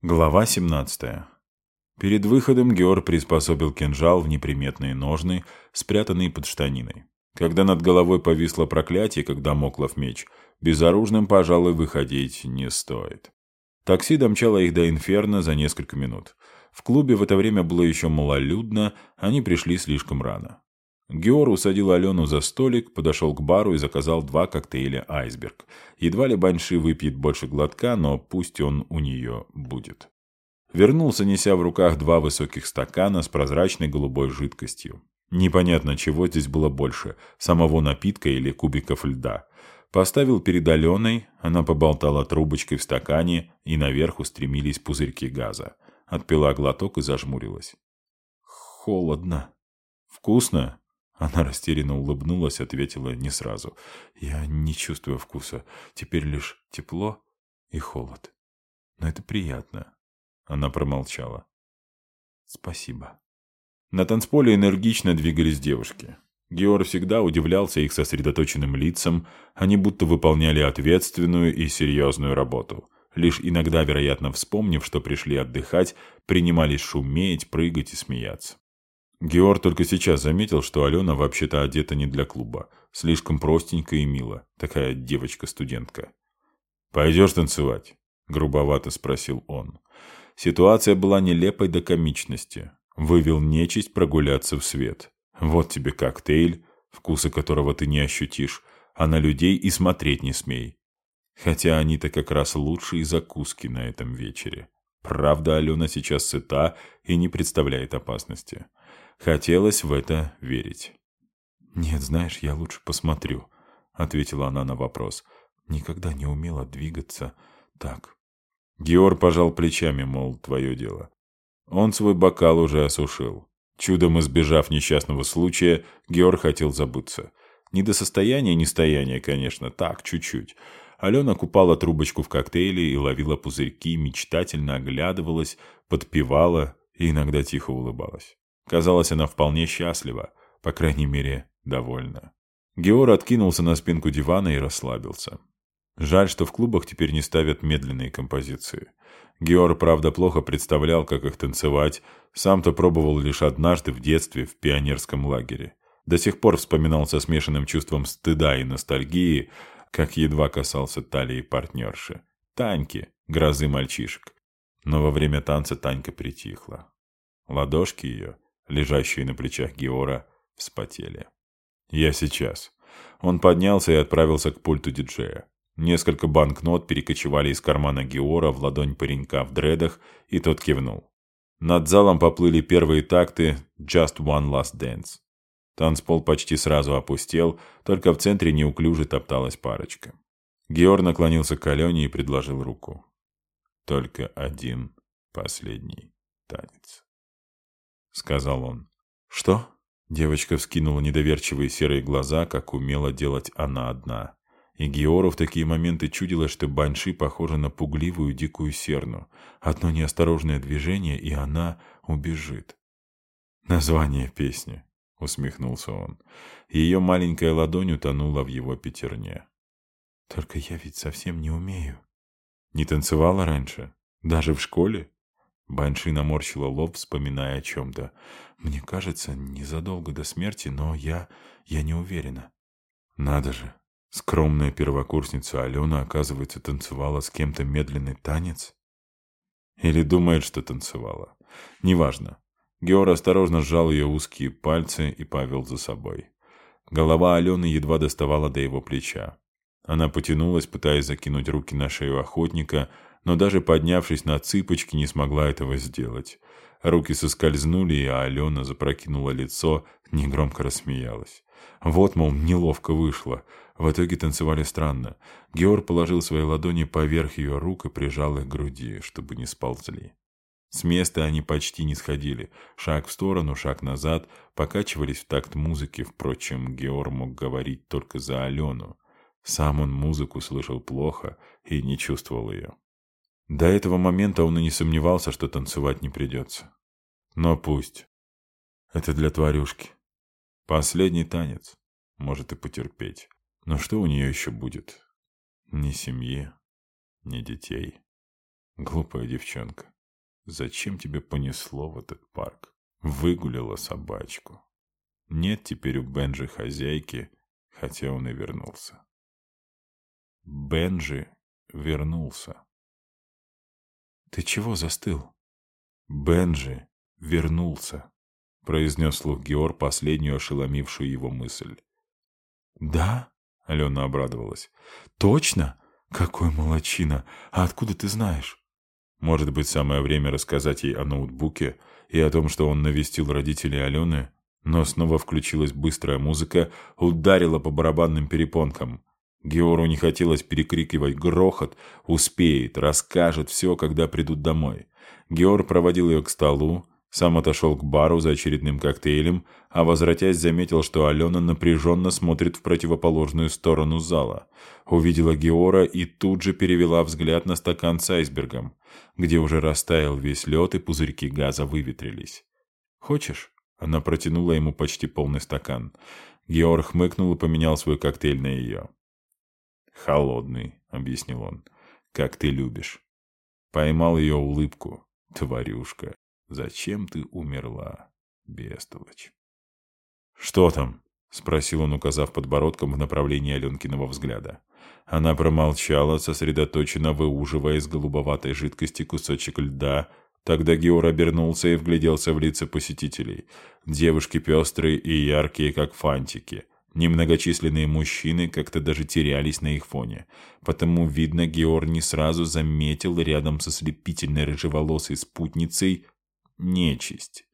Глава 17. Перед выходом Геор приспособил кинжал в неприметные ножны, спрятанные под штаниной. Когда над головой повисло проклятие, когда моклов меч, безоружным, пожалуй, выходить не стоит. Такси домчало их до Инферно за несколько минут. В клубе в это время было еще малолюдно, они пришли слишком рано. Геор усадил Алену за столик, подошел к бару и заказал два коктейля «Айсберг». Едва ли Банши выпьет больше глотка, но пусть он у нее будет. Вернулся, неся в руках два высоких стакана с прозрачной голубой жидкостью. Непонятно, чего здесь было больше – самого напитка или кубиков льда. Поставил перед Аленой, она поболтала трубочкой в стакане, и наверх устремились пузырьки газа. Отпила глоток и зажмурилась. «Холодно». «Вкусно?» Она растерянно улыбнулась, ответила не сразу. «Я не чувствую вкуса. Теперь лишь тепло и холод. Но это приятно». Она промолчала. «Спасибо». На танцполе энергично двигались девушки. Геор всегда удивлялся их сосредоточенным лицам, они будто выполняли ответственную и серьезную работу. Лишь иногда, вероятно, вспомнив, что пришли отдыхать, принимались шуметь, прыгать и смеяться. Георг только сейчас заметил, что Алена вообще-то одета не для клуба. Слишком простенько и мило. Такая девочка-студентка. «Пойдешь танцевать?» — грубовато спросил он. Ситуация была нелепой до комичности. Вывел нечисть прогуляться в свет. Вот тебе коктейль, вкуса которого ты не ощутишь, а на людей и смотреть не смей. Хотя они-то как раз лучшие закуски на этом вечере. Правда, Алена сейчас сыта и не представляет опасности. Хотелось в это верить. «Нет, знаешь, я лучше посмотрю», — ответила она на вопрос. «Никогда не умела двигаться так». Геор пожал плечами, мол, твое дело. Он свой бокал уже осушил. Чудом избежав несчастного случая, Геор хотел забыться. Не до состояния нестояния, конечно, так, чуть-чуть. Алена купала трубочку в коктейле и ловила пузырьки, мечтательно оглядывалась, подпевала и иногда тихо улыбалась. Казалось, она вполне счастлива, по крайней мере, довольна. Геор откинулся на спинку дивана и расслабился. Жаль, что в клубах теперь не ставят медленные композиции. Геор, правда, плохо представлял, как их танцевать, сам-то пробовал лишь однажды в детстве в пионерском лагере. До сих пор вспоминал со смешанным чувством стыда и ностальгии, как едва касался талии партнерши. Таньки, грозы мальчишек. Но во время танца Танька притихла. Ладошки ее лежащие на плечах Геора, вспотели. «Я сейчас». Он поднялся и отправился к пульту диджея. Несколько банкнот перекочевали из кармана Геора в ладонь паренька в дредах, и тот кивнул. Над залом поплыли первые такты «Just One Last Dance». Танцпол почти сразу опустел, только в центре неуклюже топталась парочка. Геор наклонился к Алене и предложил руку. Только один последний танец сказал он. «Что?» Девочка вскинула недоверчивые серые глаза, как умела делать она одна. И Геору в такие моменты чудилось, что Банши похожа на пугливую дикую серну. Одно неосторожное движение, и она убежит. «Название песни», — усмехнулся он. Ее маленькая ладонь утонула в его пятерне. «Только я ведь совсем не умею». «Не танцевала раньше? Даже в школе?» Банши наморщила лоб, вспоминая о чем-то. «Мне кажется, незадолго до смерти, но я... я не уверена». «Надо же! Скромная первокурсница Алена, оказывается, танцевала с кем-то медленный танец?» Или думает, что танцевала. Неважно. Геор осторожно сжал ее узкие пальцы и повел за собой. Голова Алены едва доставала до его плеча. Она потянулась, пытаясь закинуть руки на шею охотника, но даже поднявшись на цыпочки, не смогла этого сделать. Руки соскользнули, и Алена запрокинула лицо, негромко рассмеялась. Вот, мол, неловко вышло. В итоге танцевали странно. Геор положил свои ладони поверх ее рук и прижал их к груди, чтобы не сползли. С места они почти не сходили. Шаг в сторону, шаг назад, покачивались в такт музыки. Впрочем, Геор мог говорить только за Алену. Сам он музыку слышал плохо и не чувствовал ее. До этого момента он и не сомневался, что танцевать не придется. Но пусть. Это для тварюшки. Последний танец. Может и потерпеть. Но что у нее еще будет? Ни семьи, ни детей. Глупая девчонка. Зачем тебе понесло в этот парк? Выгуляла собачку. Нет теперь у Бенджи хозяйки, хотя он и вернулся. Бенджи вернулся. «Ты чего застыл?» «Бенджи вернулся», — произнес слух Геор последнюю ошеломившую его мысль. «Да?» — Алена обрадовалась. «Точно? Какой молочина! А откуда ты знаешь?» Может быть, самое время рассказать ей о ноутбуке и о том, что он навестил родителей Алены, но снова включилась быстрая музыка, ударила по барабанным перепонкам. Геору не хотелось перекрикивать грохот, успеет, расскажет все, когда придут домой. Геор проводил ее к столу, сам отошел к бару за очередным коктейлем, а возвратясь заметил, что Алена напряженно смотрит в противоположную сторону зала. Увидела Геора и тут же перевела взгляд на стакан с айсбергом, где уже растаял весь лед и пузырьки газа выветрились. «Хочешь?» Она протянула ему почти полный стакан. Георг хмыкнул и поменял свой коктейль на ее. «Холодный», — объяснил он, — «как ты любишь». Поймал ее улыбку. «Тварюшка, зачем ты умерла, бестолочь?» «Что там?» — спросил он, указав подбородком в направлении Аленкиного взгляда. Она промолчала, сосредоточенно выуживая из голубоватой жидкости кусочек льда, Тогда Геор обернулся и вгляделся в лица посетителей. Девушки пестрые и яркие, как фантики. Немногочисленные мужчины как-то даже терялись на их фоне. Потому, видно, Геор не сразу заметил рядом со слепительной рыжеволосой спутницей нечисть.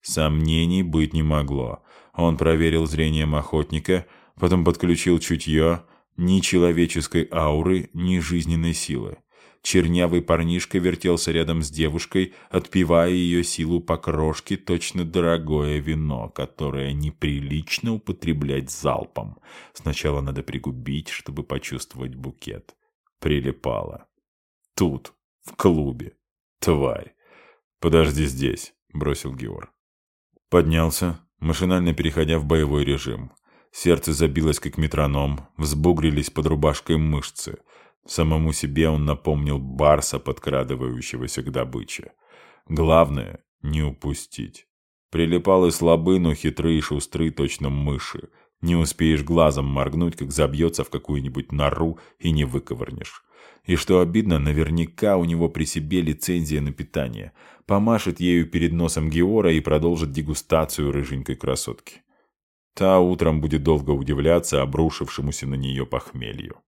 Сомнений быть не могло. Он проверил зрением охотника, потом подключил чутье, ни человеческой ауры, ни жизненной силы. Чернявый парнишка вертелся рядом с девушкой, отпивая ее силу по крошке, точно дорогое вино, которое неприлично употреблять залпом. Сначала надо пригубить, чтобы почувствовать букет. Прилипало. Тут, в клубе. Тварь. «Подожди здесь», — бросил Геор. Поднялся, машинально переходя в боевой режим. Сердце забилось, как метроном, взбугрились под рубашкой мышцы — Самому себе он напомнил барса, подкрадывающегося к добыче. Главное — не упустить. Прилипал и слабы, но хитрые шустры, точно мыши. Не успеешь глазом моргнуть, как забьется в какую-нибудь нору и не выковырнешь. И что обидно, наверняка у него при себе лицензия на питание. Помашет ею перед носом Геора и продолжит дегустацию рыженькой красотки. Та утром будет долго удивляться обрушившемуся на нее похмелью.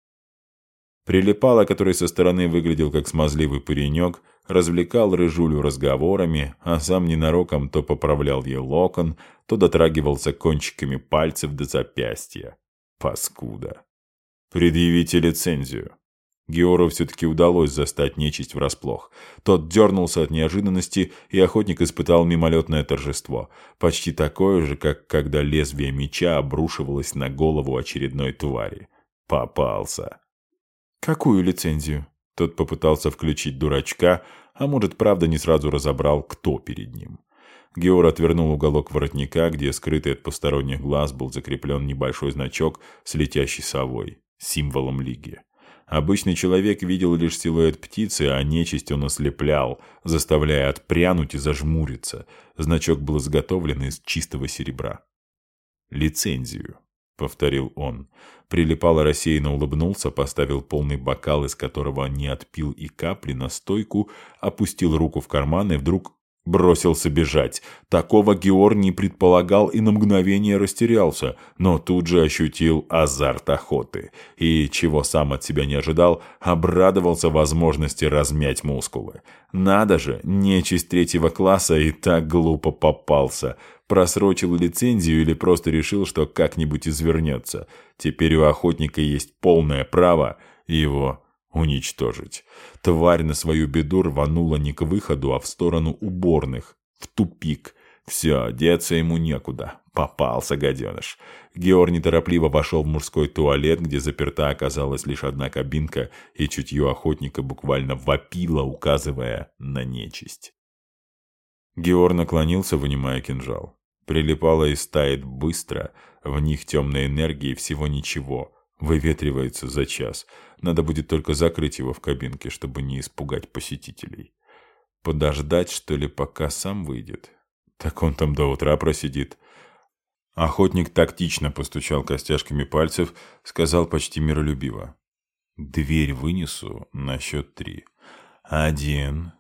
Прилипало, который со стороны выглядел как смазливый паренек, развлекал рыжулю разговорами, а сам ненароком то поправлял ей локон, то дотрагивался кончиками пальцев до запястья. Паскуда. «Предъявите лицензию». Геору все-таки удалось застать нечисть врасплох. Тот дернулся от неожиданности, и охотник испытал мимолетное торжество, почти такое же, как когда лезвие меча обрушивалось на голову очередной твари. Попался. «Какую лицензию?» Тот попытался включить дурачка, а может, правда, не сразу разобрал, кто перед ним. Геор отвернул уголок воротника, где, скрытый от посторонних глаз, был закреплен небольшой значок с летящей совой, символом Лиги. Обычный человек видел лишь силуэт птицы, а нечисть он ослеплял, заставляя отпрянуть и зажмуриться. Значок был изготовлен из чистого серебра. Лицензию повторил он. Прилипало рассеянно улыбнулся, поставил полный бокал, из которого не отпил и капли, на стойку, опустил руку в карман и вдруг бросился бежать. Такого Геор не предполагал и на мгновение растерялся, но тут же ощутил азарт охоты. И, чего сам от себя не ожидал, обрадовался возможности размять мускулы. Надо же, нечисть третьего класса и так глупо попался просрочил лицензию или просто решил, что как-нибудь извернется. Теперь у охотника есть полное право его уничтожить. Тварь на свою беду рванула не к выходу, а в сторону уборных, в тупик. Все, деться ему некуда. Попался, гаденыш. Геор неторопливо вошел в мужской туалет, где заперта оказалась лишь одна кабинка, и чутье охотника буквально вопило, указывая на нечисть. Геор наклонился, вынимая кинжал. Прилипало и стает быстро, в них темной энергии всего ничего. Выветривается за час. Надо будет только закрыть его в кабинке, чтобы не испугать посетителей. Подождать, что ли, пока сам выйдет? Так он там до утра просидит. Охотник тактично постучал костяшками пальцев, сказал почти миролюбиво. «Дверь вынесу на счет три. Один,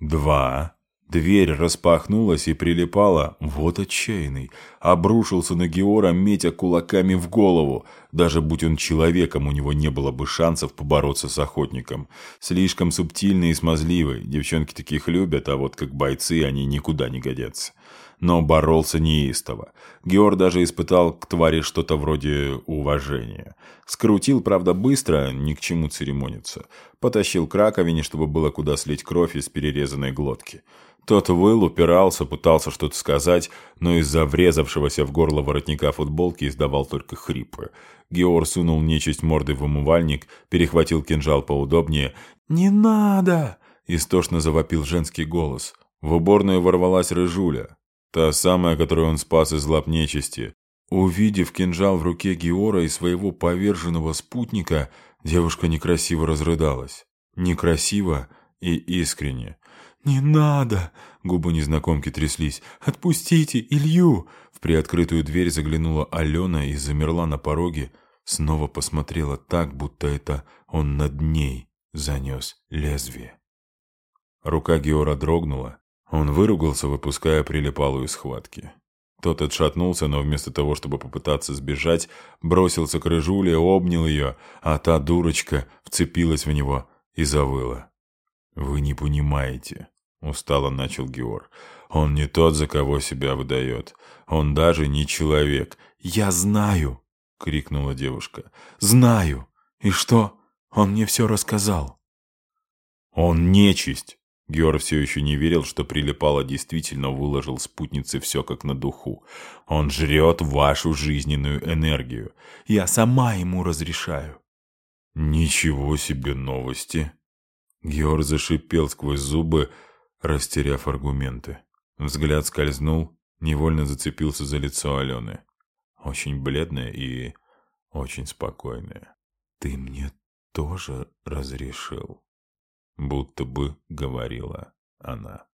два...» Дверь распахнулась и прилипала. Вот отчаянный. Обрушился на Геора, метя кулаками в голову. Даже будь он человеком, у него не было бы шансов побороться с охотником. Слишком субтильный и смазливый. Девчонки таких любят, а вот как бойцы они никуда не годятся но боролся неистово. Геор даже испытал к твари что-то вроде уважения. Скрутил, правда, быстро, ни к чему церемониться. Потащил к раковине, чтобы было куда слить кровь из перерезанной глотки. Тот выл, упирался, пытался что-то сказать, но из-за врезавшегося в горло воротника футболки издавал только хрипы. Геор сунул нечисть мордой в умывальник, перехватил кинжал поудобнее. «Не надо!» – истошно завопил женский голос. В уборную ворвалась рыжуля. Та самая, которую он спас из лап нечисти. Увидев кинжал в руке Геора и своего поверженного спутника, девушка некрасиво разрыдалась. Некрасиво и искренне. «Не надо!» — губы незнакомки тряслись. «Отпустите Илью!» В приоткрытую дверь заглянула Алена и замерла на пороге. Снова посмотрела так, будто это он над ней занес лезвие. Рука Геора дрогнула, он выругался, выпуская прилипалую схватки. Тот отшатнулся, но вместо того, чтобы попытаться сбежать, бросился к рыжуле, обнял ее, а та дурочка вцепилась в него и завыла. «Вы не понимаете», — устало начал Геор. «Он не тот, за кого себя выдает. Он даже не человек». «Я знаю!» — крикнула девушка. «Знаю! И что? Он мне все рассказал». «Он нечисть!» Геор все еще не верил, что Прилипало действительно выложил спутнице все как на духу. Он жрет вашу жизненную энергию. Я сама ему разрешаю. Ничего себе новости. Геор зашипел сквозь зубы, растеряв аргументы. Взгляд скользнул, невольно зацепился за лицо Алены. Очень бледная и очень спокойная. «Ты мне тоже разрешил?» Будто бы говорила она.